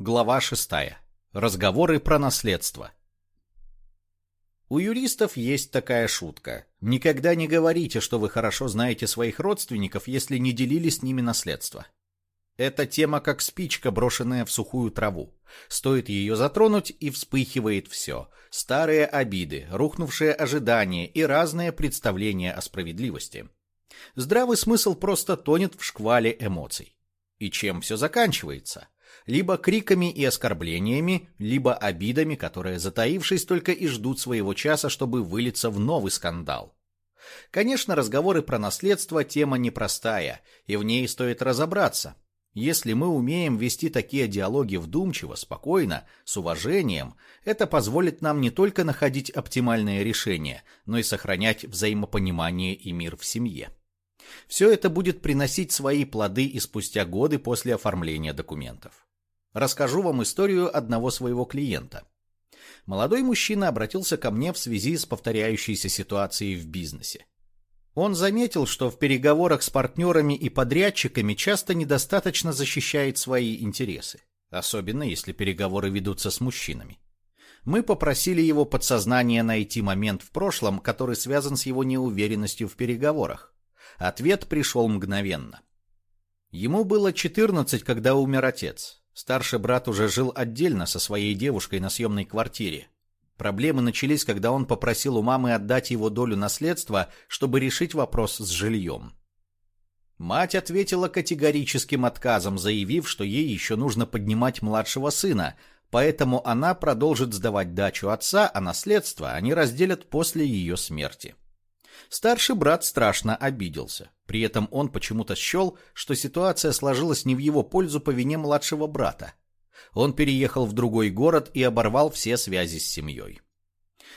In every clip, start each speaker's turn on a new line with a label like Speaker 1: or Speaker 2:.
Speaker 1: Глава 6. Разговоры про наследство. У юристов есть такая шутка. Никогда не говорите, что вы хорошо знаете своих родственников, если не делили с ними наследство. Эта тема как спичка, брошенная в сухую траву. Стоит ее затронуть, и вспыхивает все. Старые обиды, рухнувшие ожидания и разные представления о справедливости. Здравый смысл просто тонет в шквале эмоций. И чем все заканчивается? Либо криками и оскорблениями, либо обидами, которые, затаившись, только и ждут своего часа, чтобы вылиться в новый скандал. Конечно, разговоры про наследство – тема непростая, и в ней стоит разобраться. Если мы умеем вести такие диалоги вдумчиво, спокойно, с уважением, это позволит нам не только находить оптимальные решения, но и сохранять взаимопонимание и мир в семье. Все это будет приносить свои плоды и спустя годы после оформления документов. Расскажу вам историю одного своего клиента. Молодой мужчина обратился ко мне в связи с повторяющейся ситуацией в бизнесе. Он заметил, что в переговорах с партнерами и подрядчиками часто недостаточно защищает свои интересы, особенно если переговоры ведутся с мужчинами. Мы попросили его подсознание найти момент в прошлом, который связан с его неуверенностью в переговорах. Ответ пришел мгновенно. Ему было 14, когда умер отец. Старший брат уже жил отдельно со своей девушкой на съемной квартире. Проблемы начались, когда он попросил у мамы отдать его долю наследства, чтобы решить вопрос с жильем. Мать ответила категорическим отказом, заявив, что ей еще нужно поднимать младшего сына, поэтому она продолжит сдавать дачу отца, а наследство они разделят после ее смерти. Старший брат страшно обиделся. При этом он почему-то счел, что ситуация сложилась не в его пользу по вине младшего брата. Он переехал в другой город и оборвал все связи с семьей.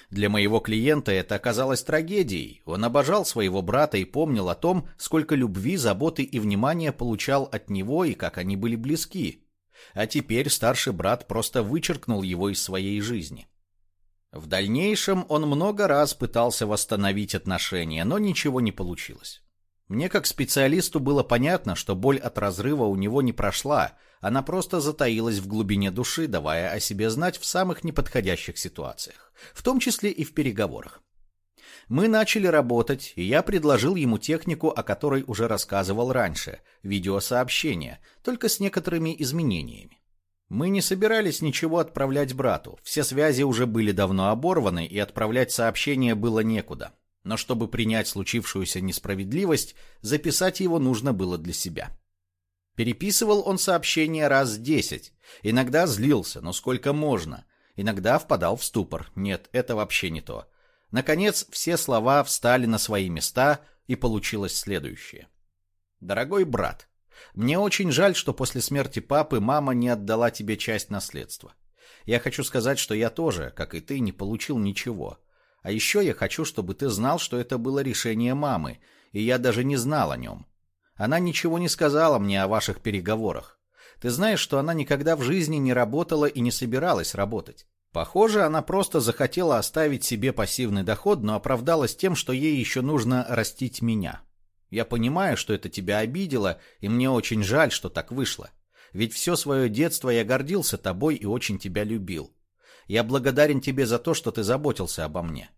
Speaker 1: Для моего клиента это оказалось трагедией. Он обожал своего брата и помнил о том, сколько любви, заботы и внимания получал от него и как они были близки. А теперь старший брат просто вычеркнул его из своей жизни. В дальнейшем он много раз пытался восстановить отношения, но ничего не получилось. Мне как специалисту было понятно, что боль от разрыва у него не прошла, она просто затаилась в глубине души, давая о себе знать в самых неподходящих ситуациях, в том числе и в переговорах. Мы начали работать, и я предложил ему технику, о которой уже рассказывал раньше, видеосообщение, только с некоторыми изменениями. Мы не собирались ничего отправлять брату, все связи уже были давно оборваны, и отправлять сообщение было некуда. Но чтобы принять случившуюся несправедливость, записать его нужно было для себя. Переписывал он сообщения раз десять. Иногда злился, но сколько можно. Иногда впадал в ступор. Нет, это вообще не то. Наконец, все слова встали на свои места, и получилось следующее. «Дорогой брат, мне очень жаль, что после смерти папы мама не отдала тебе часть наследства. Я хочу сказать, что я тоже, как и ты, не получил ничего. А еще я хочу, чтобы ты знал, что это было решение мамы, и я даже не знал о нем. Она ничего не сказала мне о ваших переговорах. Ты знаешь, что она никогда в жизни не работала и не собиралась работать. Похоже, она просто захотела оставить себе пассивный доход, но оправдалась тем, что ей еще нужно растить меня. Я понимаю, что это тебя обидело, и мне очень жаль, что так вышло. Ведь все свое детство я гордился тобой и очень тебя любил. Я благодарен тебе за то, что ты заботился обо мне.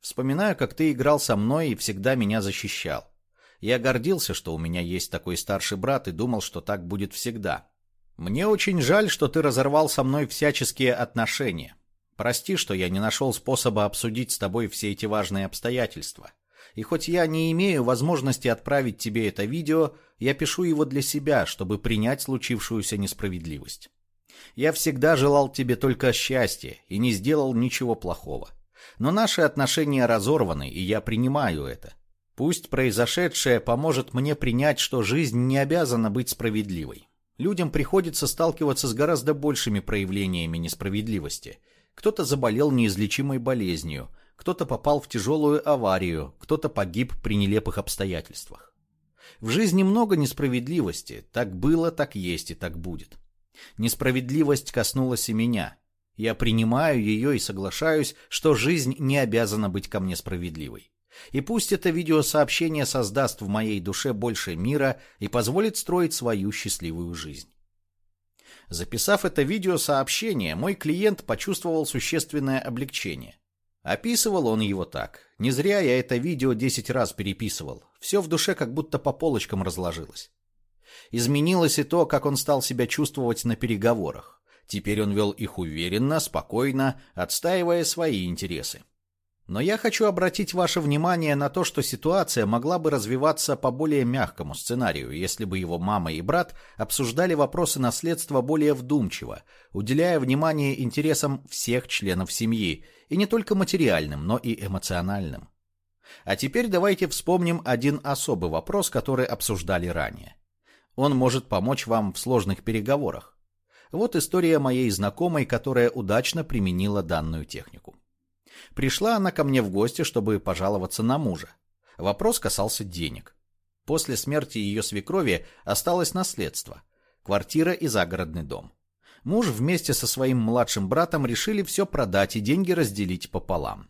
Speaker 1: Вспоминаю, как ты играл со мной и всегда меня защищал. Я гордился, что у меня есть такой старший брат и думал, что так будет всегда. Мне очень жаль, что ты разорвал со мной всяческие отношения. Прости, что я не нашел способа обсудить с тобой все эти важные обстоятельства. И хоть я не имею возможности отправить тебе это видео, я пишу его для себя, чтобы принять случившуюся несправедливость. Я всегда желал тебе только счастья и не сделал ничего плохого. Но наши отношения разорваны, и я принимаю это. Пусть произошедшее поможет мне принять, что жизнь не обязана быть справедливой. Людям приходится сталкиваться с гораздо большими проявлениями несправедливости. Кто-то заболел неизлечимой болезнью – кто-то попал в тяжелую аварию, кто-то погиб при нелепых обстоятельствах. В жизни много несправедливости, так было, так есть и так будет. Несправедливость коснулась и меня. Я принимаю ее и соглашаюсь, что жизнь не обязана быть ко мне справедливой. И пусть это видеосообщение создаст в моей душе больше мира и позволит строить свою счастливую жизнь. Записав это видеосообщение, мой клиент почувствовал существенное облегчение. Описывал он его так. Не зря я это видео 10 раз переписывал. Все в душе как будто по полочкам разложилось. Изменилось и то, как он стал себя чувствовать на переговорах. Теперь он вел их уверенно, спокойно, отстаивая свои интересы. Но я хочу обратить ваше внимание на то, что ситуация могла бы развиваться по более мягкому сценарию, если бы его мама и брат обсуждали вопросы наследства более вдумчиво, уделяя внимание интересам всех членов семьи, и не только материальным, но и эмоциональным. А теперь давайте вспомним один особый вопрос, который обсуждали ранее. Он может помочь вам в сложных переговорах. Вот история моей знакомой, которая удачно применила данную технику. Пришла она ко мне в гости, чтобы пожаловаться на мужа. Вопрос касался денег. После смерти ее свекрови осталось наследство – квартира и загородный дом. Муж вместе со своим младшим братом решили все продать и деньги разделить пополам.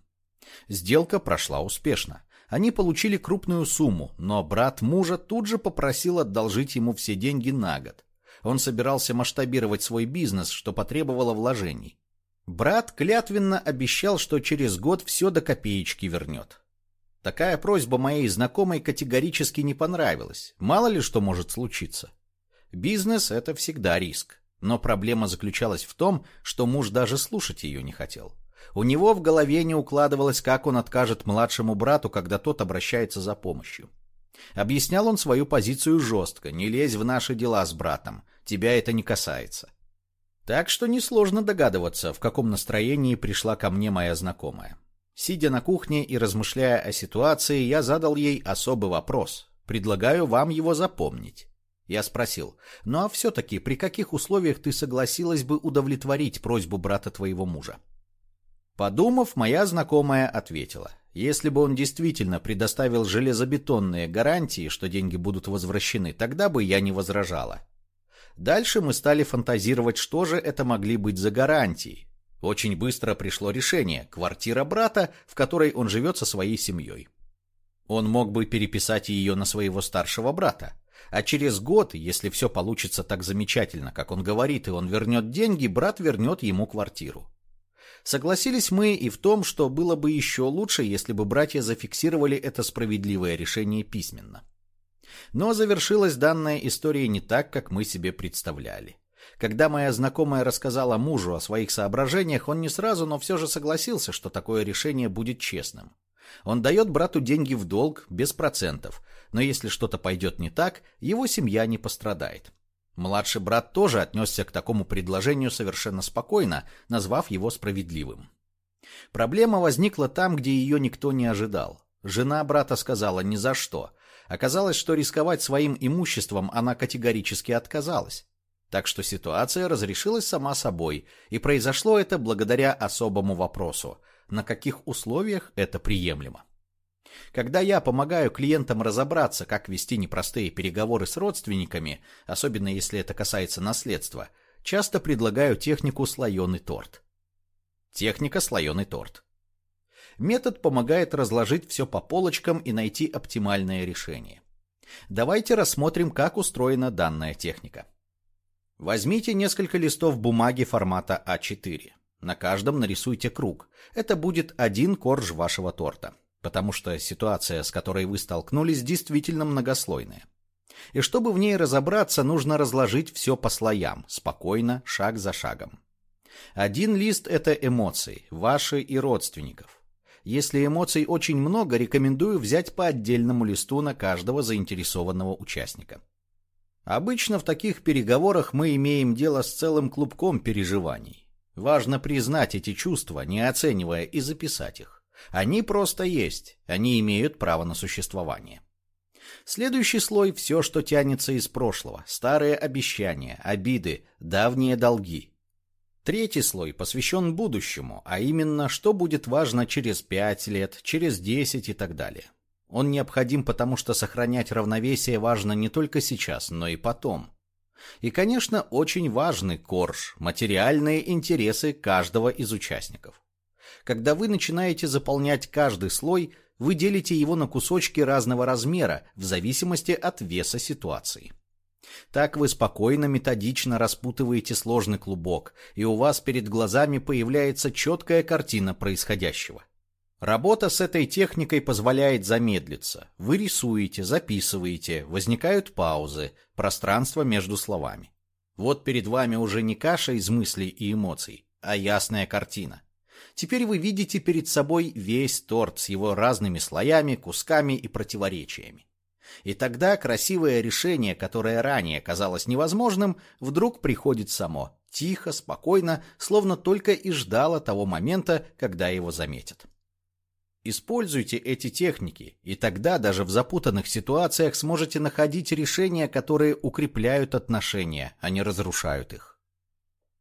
Speaker 1: Сделка прошла успешно. Они получили крупную сумму, но брат мужа тут же попросил одолжить ему все деньги на год. Он собирался масштабировать свой бизнес, что потребовало вложений. Брат клятвенно обещал, что через год все до копеечки вернет. Такая просьба моей знакомой категорически не понравилась. Мало ли что может случиться. Бизнес – это всегда риск. Но проблема заключалась в том, что муж даже слушать ее не хотел. У него в голове не укладывалось, как он откажет младшему брату, когда тот обращается за помощью. Объяснял он свою позицию жестко, не лезь в наши дела с братом, тебя это не касается. Так что несложно догадываться, в каком настроении пришла ко мне моя знакомая. Сидя на кухне и размышляя о ситуации, я задал ей особый вопрос. Предлагаю вам его запомнить. Я спросил, ну а все-таки при каких условиях ты согласилась бы удовлетворить просьбу брата твоего мужа? Подумав, моя знакомая ответила, если бы он действительно предоставил железобетонные гарантии, что деньги будут возвращены, тогда бы я не возражала. Дальше мы стали фантазировать, что же это могли быть за гарантии. Очень быстро пришло решение – квартира брата, в которой он живет со своей семьей. Он мог бы переписать ее на своего старшего брата. А через год, если все получится так замечательно, как он говорит, и он вернет деньги, брат вернет ему квартиру. Согласились мы и в том, что было бы еще лучше, если бы братья зафиксировали это справедливое решение письменно. Но завершилась данная история не так, как мы себе представляли. Когда моя знакомая рассказала мужу о своих соображениях, он не сразу, но все же согласился, что такое решение будет честным. Он дает брату деньги в долг, без процентов, но если что-то пойдет не так, его семья не пострадает. Младший брат тоже отнесся к такому предложению совершенно спокойно, назвав его справедливым. Проблема возникла там, где ее никто не ожидал. Жена брата сказала «ни за что», Оказалось, что рисковать своим имуществом она категорически отказалась. Так что ситуация разрешилась сама собой, и произошло это благодаря особому вопросу, на каких условиях это приемлемо. Когда я помогаю клиентам разобраться, как вести непростые переговоры с родственниками, особенно если это касается наследства, часто предлагаю технику слоеный торт. Техника слоеный торт. Метод помогает разложить все по полочкам и найти оптимальное решение. Давайте рассмотрим, как устроена данная техника. Возьмите несколько листов бумаги формата А4. На каждом нарисуйте круг. Это будет один корж вашего торта, потому что ситуация, с которой вы столкнулись, действительно многослойная. И чтобы в ней разобраться, нужно разложить все по слоям, спокойно, шаг за шагом. Один лист – это эмоции, ваши и родственников. Если эмоций очень много, рекомендую взять по отдельному листу на каждого заинтересованного участника. Обычно в таких переговорах мы имеем дело с целым клубком переживаний. Важно признать эти чувства, не оценивая, и записать их. Они просто есть, они имеют право на существование. Следующий слой – все, что тянется из прошлого, старые обещания, обиды, давние долги – Третий слой посвящен будущему, а именно, что будет важно через 5 лет, через 10 и так далее. Он необходим, потому что сохранять равновесие важно не только сейчас, но и потом. И, конечно, очень важный корж – материальные интересы каждого из участников. Когда вы начинаете заполнять каждый слой, вы делите его на кусочки разного размера в зависимости от веса ситуации. Так вы спокойно, методично распутываете сложный клубок, и у вас перед глазами появляется четкая картина происходящего. Работа с этой техникой позволяет замедлиться. Вы рисуете, записываете, возникают паузы, пространство между словами. Вот перед вами уже не каша из мыслей и эмоций, а ясная картина. Теперь вы видите перед собой весь торт с его разными слоями, кусками и противоречиями. И тогда красивое решение, которое ранее казалось невозможным, вдруг приходит само, тихо, спокойно, словно только и ждало того момента, когда его заметят. Используйте эти техники, и тогда даже в запутанных ситуациях сможете находить решения, которые укрепляют отношения, а не разрушают их.